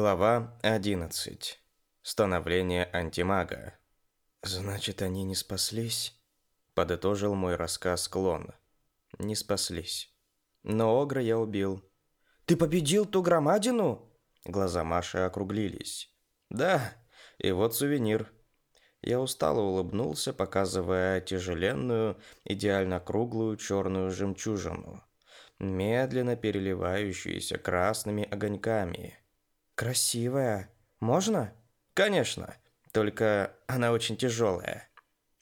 Глава 11. Становление антимага. Значит, они не спаслись, подытожил мой рассказ Клон. Не спаслись. Но Огра я убил. Ты победил ту громадину? Глаза Маши округлились. Да, и вот сувенир. Я устало улыбнулся, показывая тяжеленную, идеально круглую черную жемчужину, медленно переливающуюся красными огоньками. Красивая. Можно? Конечно. Только она очень тяжелая.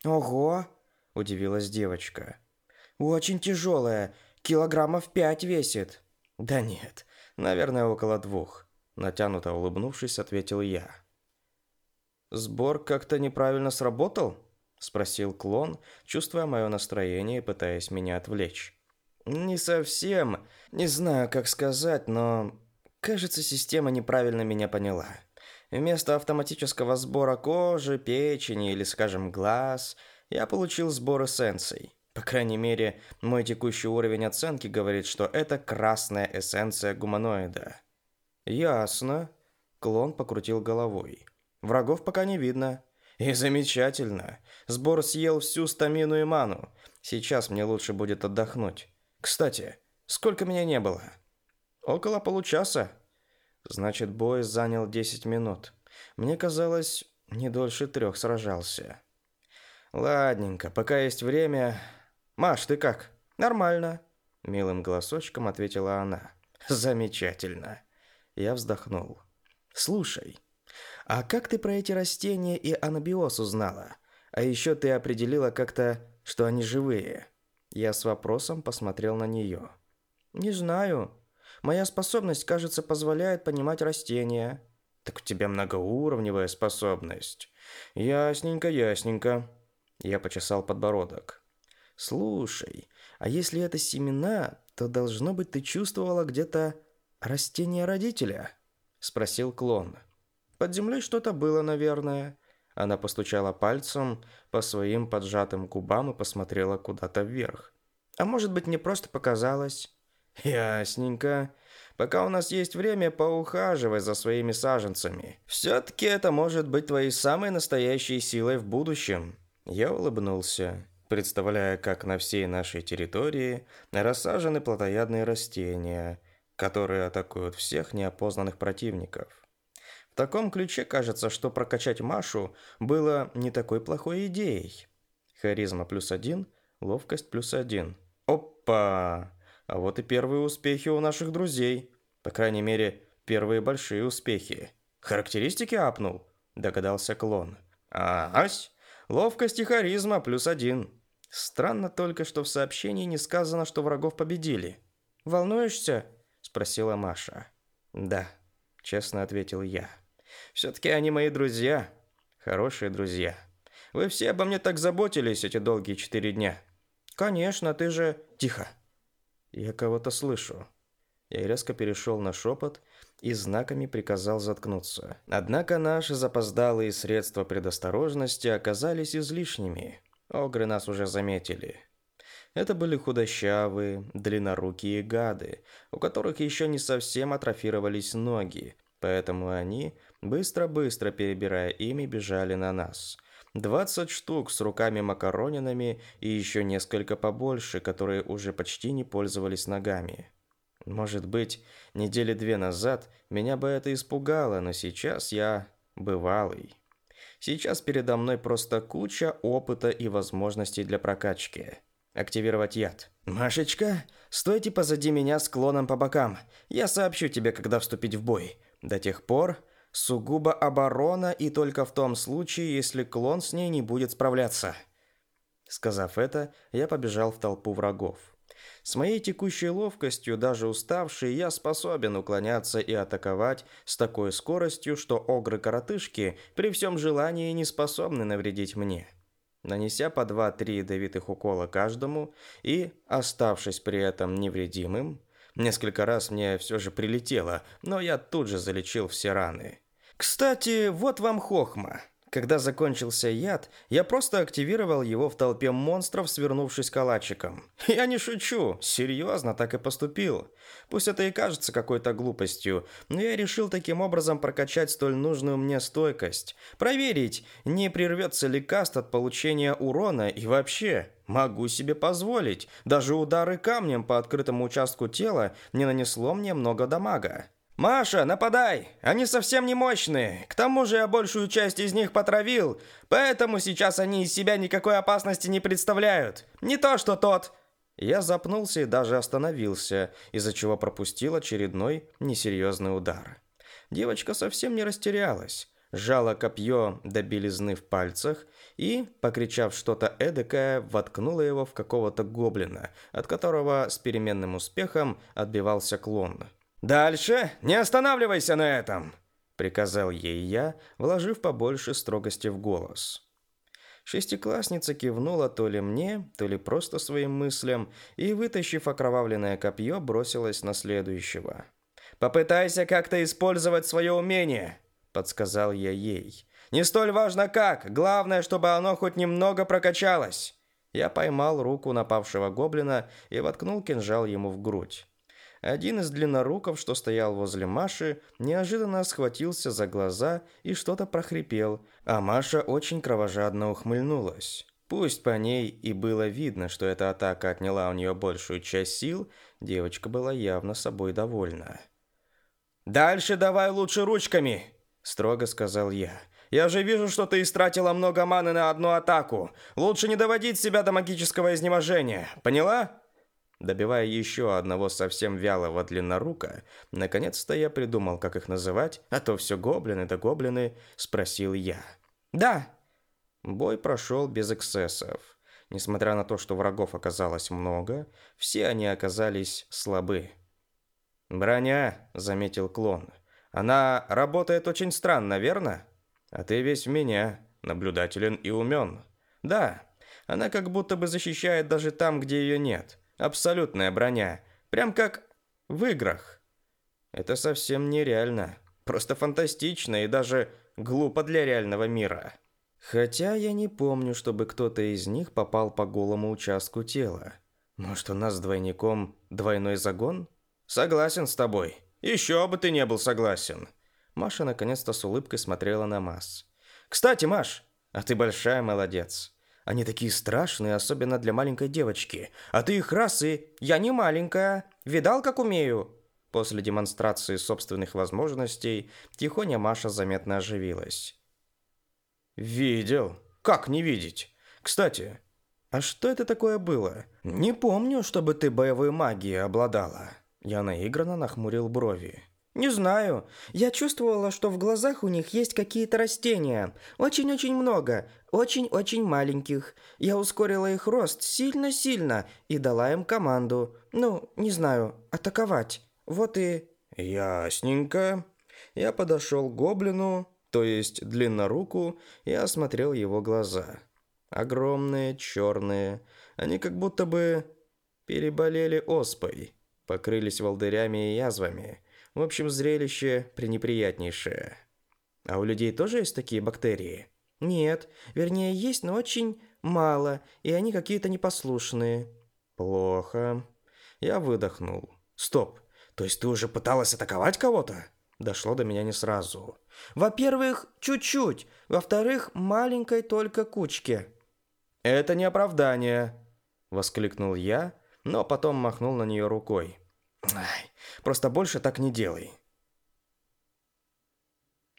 Ого! Удивилась девочка. Очень тяжелая. Килограммов пять весит. Да нет. Наверное, около двух. Натянуто улыбнувшись, ответил я. Сбор как-то неправильно сработал? Спросил клон, чувствуя мое настроение и пытаясь меня отвлечь. «Не совсем. Не знаю, как сказать, но Кажется, система неправильно меня поняла. Вместо автоматического сбора кожи, печени или, скажем, глаз, я получил сбор эссенций. По крайней мере, мой текущий уровень оценки говорит, что это красная эссенция гуманоида. Ясно. Клон покрутил головой. Врагов пока не видно. И замечательно. Сбор съел всю стамину и ману. Сейчас мне лучше будет отдохнуть. Кстати, сколько меня не было? Около получаса. Значит, бой занял 10 минут. Мне казалось, не дольше трех сражался. Ладненько, пока есть время. Маш, ты как? Нормально. Милым голосочком ответила она. Замечательно. Я вздохнул. Слушай, а как ты про эти растения и анабиоз узнала? А еще ты определила как-то, что они живые. Я с вопросом посмотрел на нее. Не знаю, Моя способность, кажется, позволяет понимать растения. Так у тебя многоуровневая способность. Ясненько, ясненько. Я почесал подбородок. Слушай, а если это семена, то должно быть ты чувствовала где-то растение родителя? Спросил клон. Под землей что-то было, наверное. Она постучала пальцем по своим поджатым губам и посмотрела куда-то вверх. А может быть, мне просто показалось? Ясненько. Пока у нас есть время поухаживай за своими саженцами. Все-таки это может быть твоей самой настоящей силой в будущем». Я улыбнулся, представляя, как на всей нашей территории рассажены плотоядные растения, которые атакуют всех неопознанных противников. В таком ключе кажется, что прокачать Машу было не такой плохой идеей. Харизма плюс один, ловкость плюс один. Опа! А вот и первые успехи у наших друзей. По крайней мере, первые большие успехи. Характеристики апнул, догадался клон. А, ась, ловкость и харизма плюс один. Странно только, что в сообщении не сказано, что врагов победили. Волнуешься? спросила Маша. Да, честно ответил я. Все-таки они мои друзья, хорошие друзья. Вы все обо мне так заботились эти долгие четыре дня. Конечно, ты же... Тихо, я кого-то слышу». Я резко перешел на шепот и знаками приказал заткнуться. Однако наши запоздалые средства предосторожности оказались излишними. Огры нас уже заметили. Это были худощавые, длиннорукие гады, у которых еще не совсем атрофировались ноги, поэтому они, быстро-быстро перебирая ими, бежали на нас – 20 штук с руками макаронинами и еще несколько побольше, которые уже почти не пользовались ногами. Может быть, недели две назад меня бы это испугало, но сейчас я бывалый. Сейчас передо мной просто куча опыта и возможностей для прокачки. Активировать яд. «Машечка, стойте позади меня склоном по бокам. Я сообщу тебе, когда вступить в бой. До тех пор сугубо оборона и только в том случае, если клон с ней не будет справляться. Сказав это, я побежал в толпу врагов. С моей текущей ловкостью, даже уставший, я способен уклоняться и атаковать с такой скоростью, что огры-коротышки при всем желании не способны навредить мне. Нанеся по 2-3 ядовитых укола каждому и, оставшись при этом невредимым, несколько раз мне все же прилетело, но я тут же залечил все раны. Кстати, вот вам хохма. Когда закончился яд, я просто активировал его в толпе монстров, свернувшись калачиком. Я не шучу, серьезно так и поступил. Пусть это и кажется какой-то глупостью, но я решил таким образом прокачать столь нужную мне стойкость. Проверить, не прервется ли каст от получения урона и вообще, могу себе позволить. Даже удары камнем по открытому участку тела не нанесло мне много дамага. «Маша, нападай! Они совсем не мощные. К тому же я большую часть из них потравил, поэтому сейчас они из себя никакой опасности не представляют. Не то что тот!» Я запнулся и даже остановился, из-за чего пропустил очередной несерьезный удар. Девочка совсем не растерялась. Сжала копье до белизны в пальцах и, покричав что-то эдакое, воткнула его в какого-то гоблина, от которого с переменным успехом отбивался клон. «Дальше не останавливайся на этом!» – приказал ей я, вложив побольше строгости в голос. Шестиклассница кивнула то ли мне, то ли просто своим мыслям и, вытащив окровавленное копье, бросилась на следующего. «Попытайся как-то использовать свое умение!» – подсказал я ей. «Не столь важно как, главное, чтобы оно хоть немного прокачалось!» Я поймал руку напавшего гоблина и воткнул кинжал ему в грудь. Один из длинноруков, что стоял возле Маши, неожиданно схватился за глаза и что-то прохрипел, а Маша очень кровожадно ухмыльнулась. Пусть по ней и было видно, что эта атака отняла у нее большую часть сил, девочка была явно собой довольна. «Дальше давай лучше ручками!» – строго сказал я. «Я же вижу, что ты истратила много маны на одну атаку. Лучше не доводить себя до магического изнеможения, поняла?» Добивая еще одного совсем вялого длиннорука, наконец-то я придумал, как их называть, а то все гоблины да гоблины, спросил я. «Да!» Бой прошел без эксцессов. Несмотря на то, что врагов оказалось много, все они оказались слабы. «Броня», — заметил клон, — «она работает очень странно, верно?» «А ты весь в меня, наблюдателен и умен». «Да, она как будто бы защищает даже там, где ее нет». Абсолютная броня. Прям как в играх. Это совсем нереально. Просто фантастично и даже глупо для реального мира. Хотя я не помню, чтобы кто-то из них попал по голому участку тела. Может, у нас с двойником двойной загон? Согласен с тобой. Еще бы ты не был согласен. Маша наконец-то с улыбкой смотрела на Мас. Кстати, Маш, а ты большая молодец. Они такие страшные, особенно для маленькой девочки. А ты их расы. Я не маленькая. Видал, как умею?» После демонстрации собственных возможностей тихоня Маша заметно оживилась. «Видел. Как не видеть? Кстати, а что это такое было? Не помню, чтобы ты боевой магией обладала». Я наигранно нахмурил брови. Не знаю. Я чувствовала, что в глазах у них есть какие-то растения. Очень-очень много. Очень-очень маленьких. Я ускорила их рост сильно-сильно и дала им команду. Ну, не знаю, атаковать. Вот и... Ясненько. Я подошел к гоблину, то есть длинноруку, и осмотрел его глаза. Огромные, черные. Они как будто бы переболели оспой. Покрылись волдырями и язвами. В общем, зрелище пренеприятнейшее. А у людей тоже есть такие бактерии? Нет, вернее, есть, но очень мало, и они какие-то непослушные. Плохо. Я выдохнул. Стоп. То есть ты уже пыталась атаковать кого-то? Дошло до меня не сразу. Во-первых, чуть-чуть. Во-вторых, маленькой только кучке. Это не оправдание, воскликнул я, но потом махнул на нее рукой. Ай, просто больше так не делай.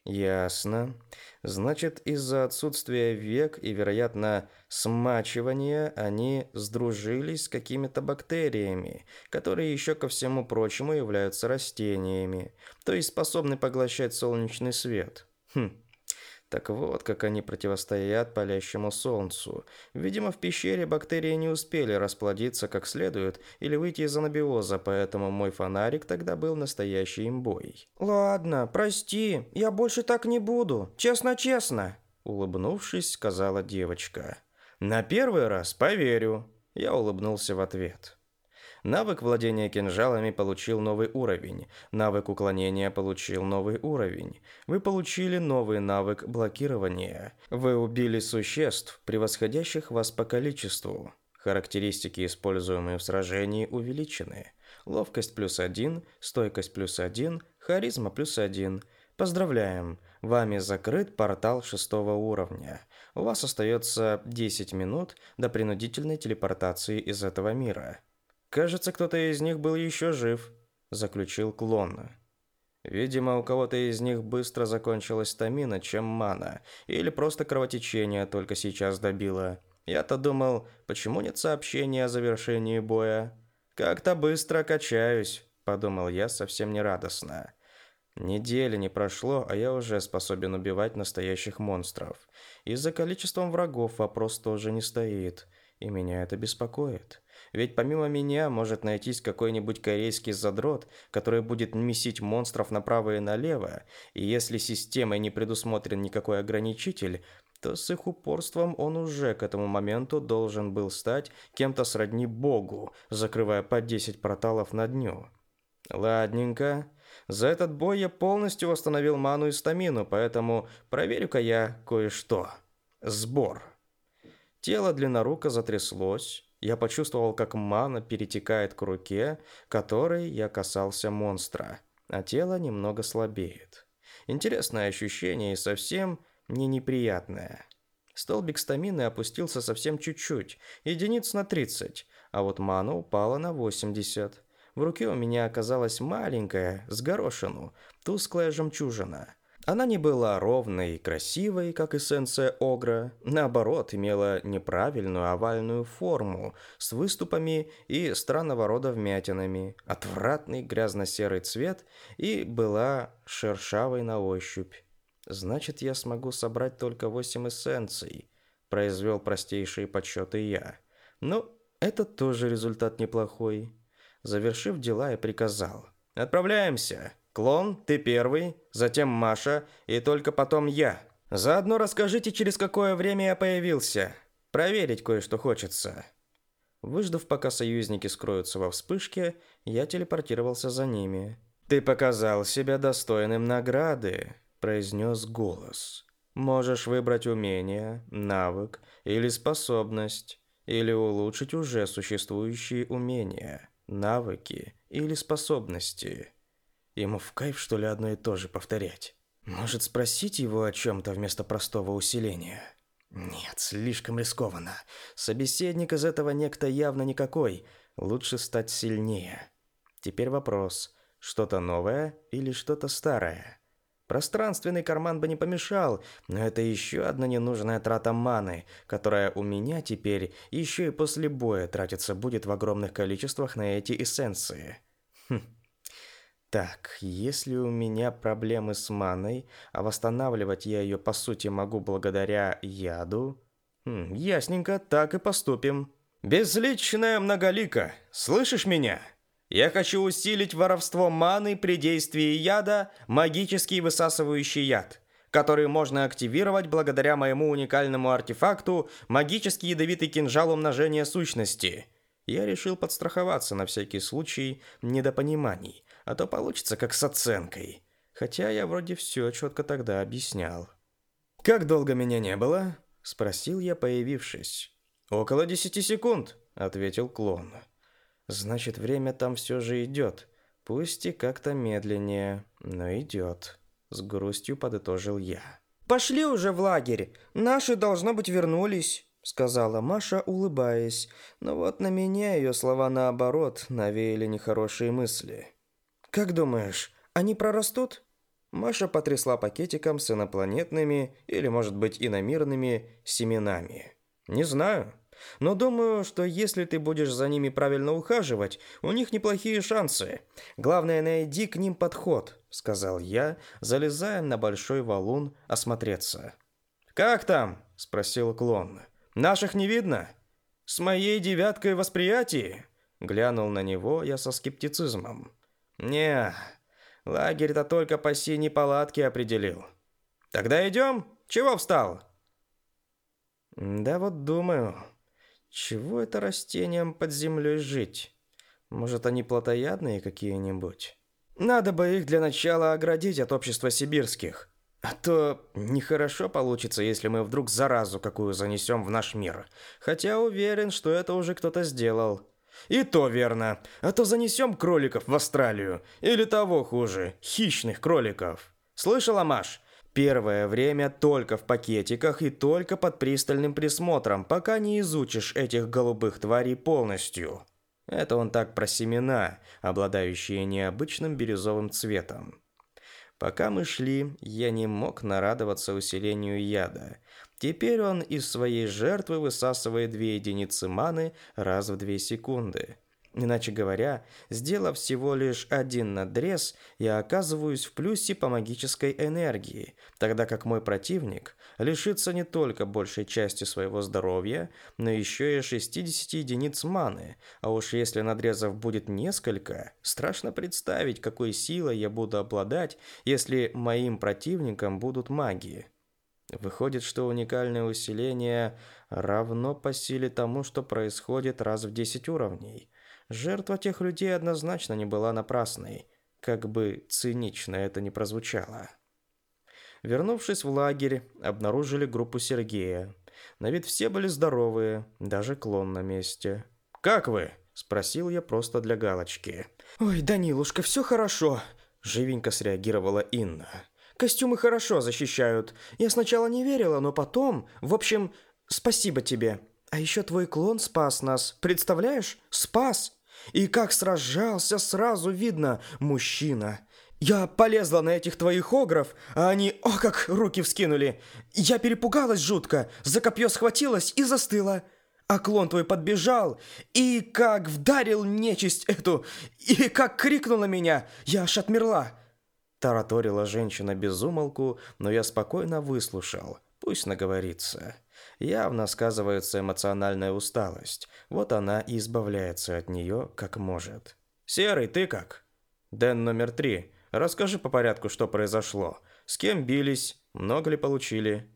Ясно. Значит, из-за отсутствия век и, вероятно, смачивания они сдружились с какими-то бактериями, которые еще ко всему прочему являются растениями, то есть способны поглощать солнечный свет. Хм, так вот, как они противостоят палящему солнцу. Видимо, в пещере бактерии не успели расплодиться как следует или выйти из анабиоза, поэтому мой фонарик тогда был настоящей имбой. «Ладно, прости, я больше так не буду. Честно-честно!» Улыбнувшись, сказала девочка. «На первый раз поверю». Я улыбнулся в ответ. Навык владения кинжалами получил новый уровень. Навык уклонения получил новый уровень. Вы получили новый навык блокирования. Вы убили существ, превосходящих вас по количеству. Характеристики, используемые в сражении, увеличены. Ловкость плюс 1, стойкость плюс 1, харизма плюс 1. Поздравляем! Вами закрыт портал шестого уровня. У вас остается 10 минут до принудительной телепортации из этого мира. «Кажется, кто-то из них был еще жив», – заключил Клонна. Видимо, у кого-то из них быстро закончилась тамина, чем мана, или просто кровотечение только сейчас добило. Я-то думал, почему нет сообщения о завершении боя? Как-то быстро качаюсь, подумал я совсем не радостно. Недели не прошло, а я уже способен убивать настоящих монстров. И за количеством врагов вопрос тоже не стоит, и меня это беспокоит. Ведь помимо меня может найтись какой-нибудь корейский задрот, который будет месить монстров направо и налево, и если системой не предусмотрен никакой ограничитель, то с их упорством он уже к этому моменту должен был стать кем-то сродни богу, закрывая по 10 порталов на дню. Ладненько. За этот бой я полностью восстановил ману и стамину, поэтому проверю-ка я кое-что. Сбор. Тело длиннорука затряслось, я почувствовал, как мана перетекает к руке, которой я касался монстра, а тело немного слабеет. Интересное ощущение и совсем не неприятное. Столбик стамины опустился совсем чуть-чуть, единиц на 30, а вот мана упала на 80. В руке у меня оказалась маленькая, с горошину, тусклая жемчужина – она не была ровной и красивой, как эссенция огра, наоборот, имела неправильную овальную форму с выступами и странного рода вмятинами, отвратный грязно-серый цвет и была шершавой на ощупь. «Значит, я смогу собрать только восемь эссенций», – произвел простейшие подсчеты я. «Ну, это тоже результат неплохой». Завершив дела, я приказал. «Отправляемся!» Клон, ты первый, затем Маша и только потом я. Заодно расскажите, через какое время я появился. Проверить кое-что хочется. Выждав, пока союзники скроются во вспышке, я телепортировался за ними. Ты показал себя достойным награды, произнес голос. Можешь выбрать умение, навык или способность, или улучшить уже существующие умения, навыки или способности. Ему в кайф, что ли, одно и то же повторять. Может, спросить его о чем-то вместо простого усиления? Нет, слишком рискованно. Собеседник из этого некто явно никакой. Лучше стать сильнее. Теперь вопрос. Что-то новое или что-то старое? Пространственный карман бы не помешал, но это еще одна ненужная трата маны, которая у меня теперь еще и после боя тратиться будет в огромных количествах на эти эссенции. Хм. Так, если у меня проблемы с маной, а восстанавливать я ее по сути могу благодаря яду... Хм, ясненько, так и поступим. Безличная многолика, слышишь меня? Я хочу усилить воровство маны при действии яда, магический высасывающий яд, который можно активировать благодаря моему уникальному артефакту «Магический ядовитый кинжал умножения сущности». Я решил подстраховаться на всякий случай недопониманий, а то получится как с оценкой. Хотя я вроде все четко тогда объяснял. «Как долго меня не было?» – спросил я, появившись. «Около десяти секунд», – ответил клон. «Значит, время там все же идет. Пусть и как-то медленнее, но идет», – с грустью подытожил я. «Пошли уже в лагерь. Наши, должно быть, вернулись». — сказала Маша, улыбаясь. Но вот на меня ее слова наоборот навеяли нехорошие мысли. «Как думаешь, они прорастут?» Маша потрясла пакетиком с инопланетными или, может быть, иномирными семенами. «Не знаю. Но думаю, что если ты будешь за ними правильно ухаживать, у них неплохие шансы. Главное, найди к ним подход», — сказал я, залезая на большой валун осмотреться. «Как там?» — спросил клон. «Наших не видно?» «С моей девяткой восприятий?» Глянул на него я со скептицизмом. «Не, лагерь-то только по синей палатке определил. Тогда идем? Чего встал?» «Да вот думаю, чего это растениям под землей жить? Может, они плотоядные какие-нибудь? Надо бы их для начала оградить от общества сибирских». А то нехорошо получится, если мы вдруг заразу какую занесем в наш мир. Хотя уверен, что это уже кто-то сделал. И то верно, а то занесем кроликов в Австралию, или того хуже, хищных кроликов. Слышала, Маш? Первое время только в пакетиках и только под пристальным присмотром, пока не изучишь этих голубых тварей полностью. Это он так про семена, обладающие необычным бирюзовым цветом. Пока мы шли, я не мог нарадоваться усилению яда. Теперь он из своей жертвы высасывает две единицы маны раз в две секунды. Иначе говоря, сделав всего лишь один надрез, я оказываюсь в плюсе по магической энергии, тогда как мой противник лишится не только большей части своего здоровья, но еще и 60 единиц маны, а уж если надрезов будет несколько, страшно представить, какой силой я буду обладать, если моим противником будут магии. Выходит, что уникальное усиление равно по силе тому, что происходит раз в 10 уровней. Жертва тех людей однозначно не была напрасной, как бы цинично это ни прозвучало. Вернувшись в лагерь, обнаружили группу Сергея. На вид все были здоровые, даже клон на месте. «Как вы?» – спросил я просто для галочки. «Ой, Данилушка, все хорошо!» – живенько среагировала Инна. Костюмы хорошо защищают. Я сначала не верила, но потом... В общем, спасибо тебе. А еще твой клон спас нас. Представляешь? Спас! И как сражался, сразу видно, мужчина. Я полезла на этих твоих огров, а они, о, как руки вскинули. Я перепугалась жутко, за копье схватилась и застыла. А клон твой подбежал, и как вдарил нечисть эту, и как крикнула меня, я аж отмерла. Тараторила женщина без умолку, но я спокойно выслушал. Пусть наговорится. Явно сказывается эмоциональная усталость. Вот она и избавляется от нее, как может. «Серый, ты как?» «Дэн номер три. Расскажи по порядку, что произошло. С кем бились? Много ли получили?»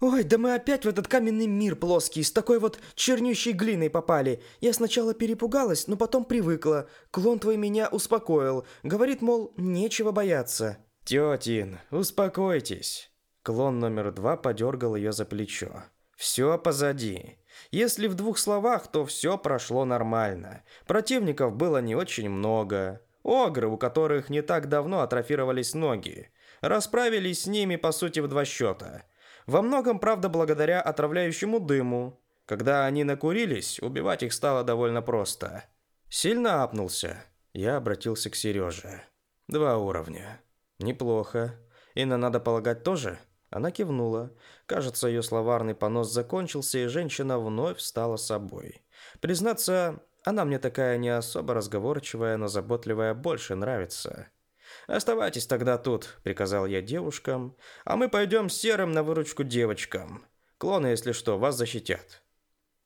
Ой, да мы опять в этот каменный мир плоский, с такой вот чернющей глиной попали. Я сначала перепугалась, но потом привыкла. Клон твой меня успокоил. Говорит, мол, нечего бояться. Тетин, успокойтесь. Клон номер два подергал ее за плечо. Все позади. Если в двух словах, то все прошло нормально. Противников было не очень много. Огры, у которых не так давно атрофировались ноги. Расправились с ними, по сути, в два счета. Во многом, правда, благодаря отравляющему дыму. Когда они накурились, убивать их стало довольно просто. Сильно апнулся. Я обратился к Сереже. Два уровня. Неплохо. Инна, надо полагать, тоже? Она кивнула. Кажется, ее словарный понос закончился, и женщина вновь стала собой. Признаться, она мне такая не особо разговорчивая, но заботливая больше нравится. «Оставайтесь тогда тут», — приказал я девушкам, «а мы пойдем с Серым на выручку девочкам. Клоны, если что, вас защитят».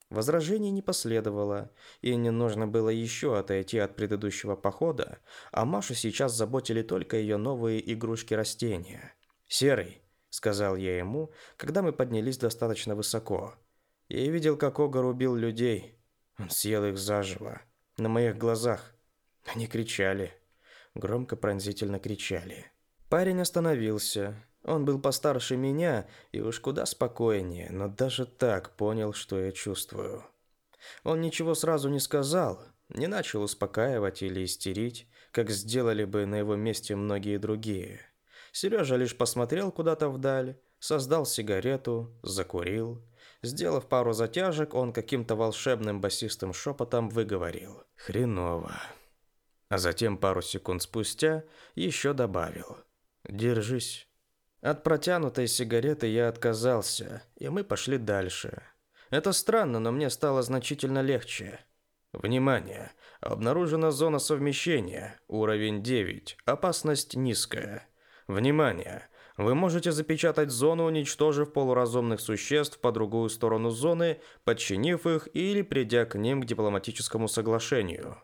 Возражений не последовало, и не нужно было еще отойти от предыдущего похода, а Машу сейчас заботили только ее новые игрушки-растения. «Серый», — сказал я ему, когда мы поднялись достаточно высоко. «Я видел, как Огар убил людей. Он съел их заживо. На моих глазах. Они кричали» громко пронзительно кричали. Парень остановился. Он был постарше меня и уж куда спокойнее, но даже так понял, что я чувствую. Он ничего сразу не сказал, не начал успокаивать или истерить, как сделали бы на его месте многие другие. Сережа лишь посмотрел куда-то вдаль, создал сигарету, закурил. Сделав пару затяжек, он каким-то волшебным басистым шепотом выговорил «Хреново» а затем пару секунд спустя еще добавил. «Держись». От протянутой сигареты я отказался, и мы пошли дальше. Это странно, но мне стало значительно легче. Внимание! Обнаружена зона совмещения, уровень 9, опасность низкая. Внимание! Вы можете запечатать зону, уничтожив полуразумных существ по другую сторону зоны, подчинив их или придя к ним к дипломатическому соглашению.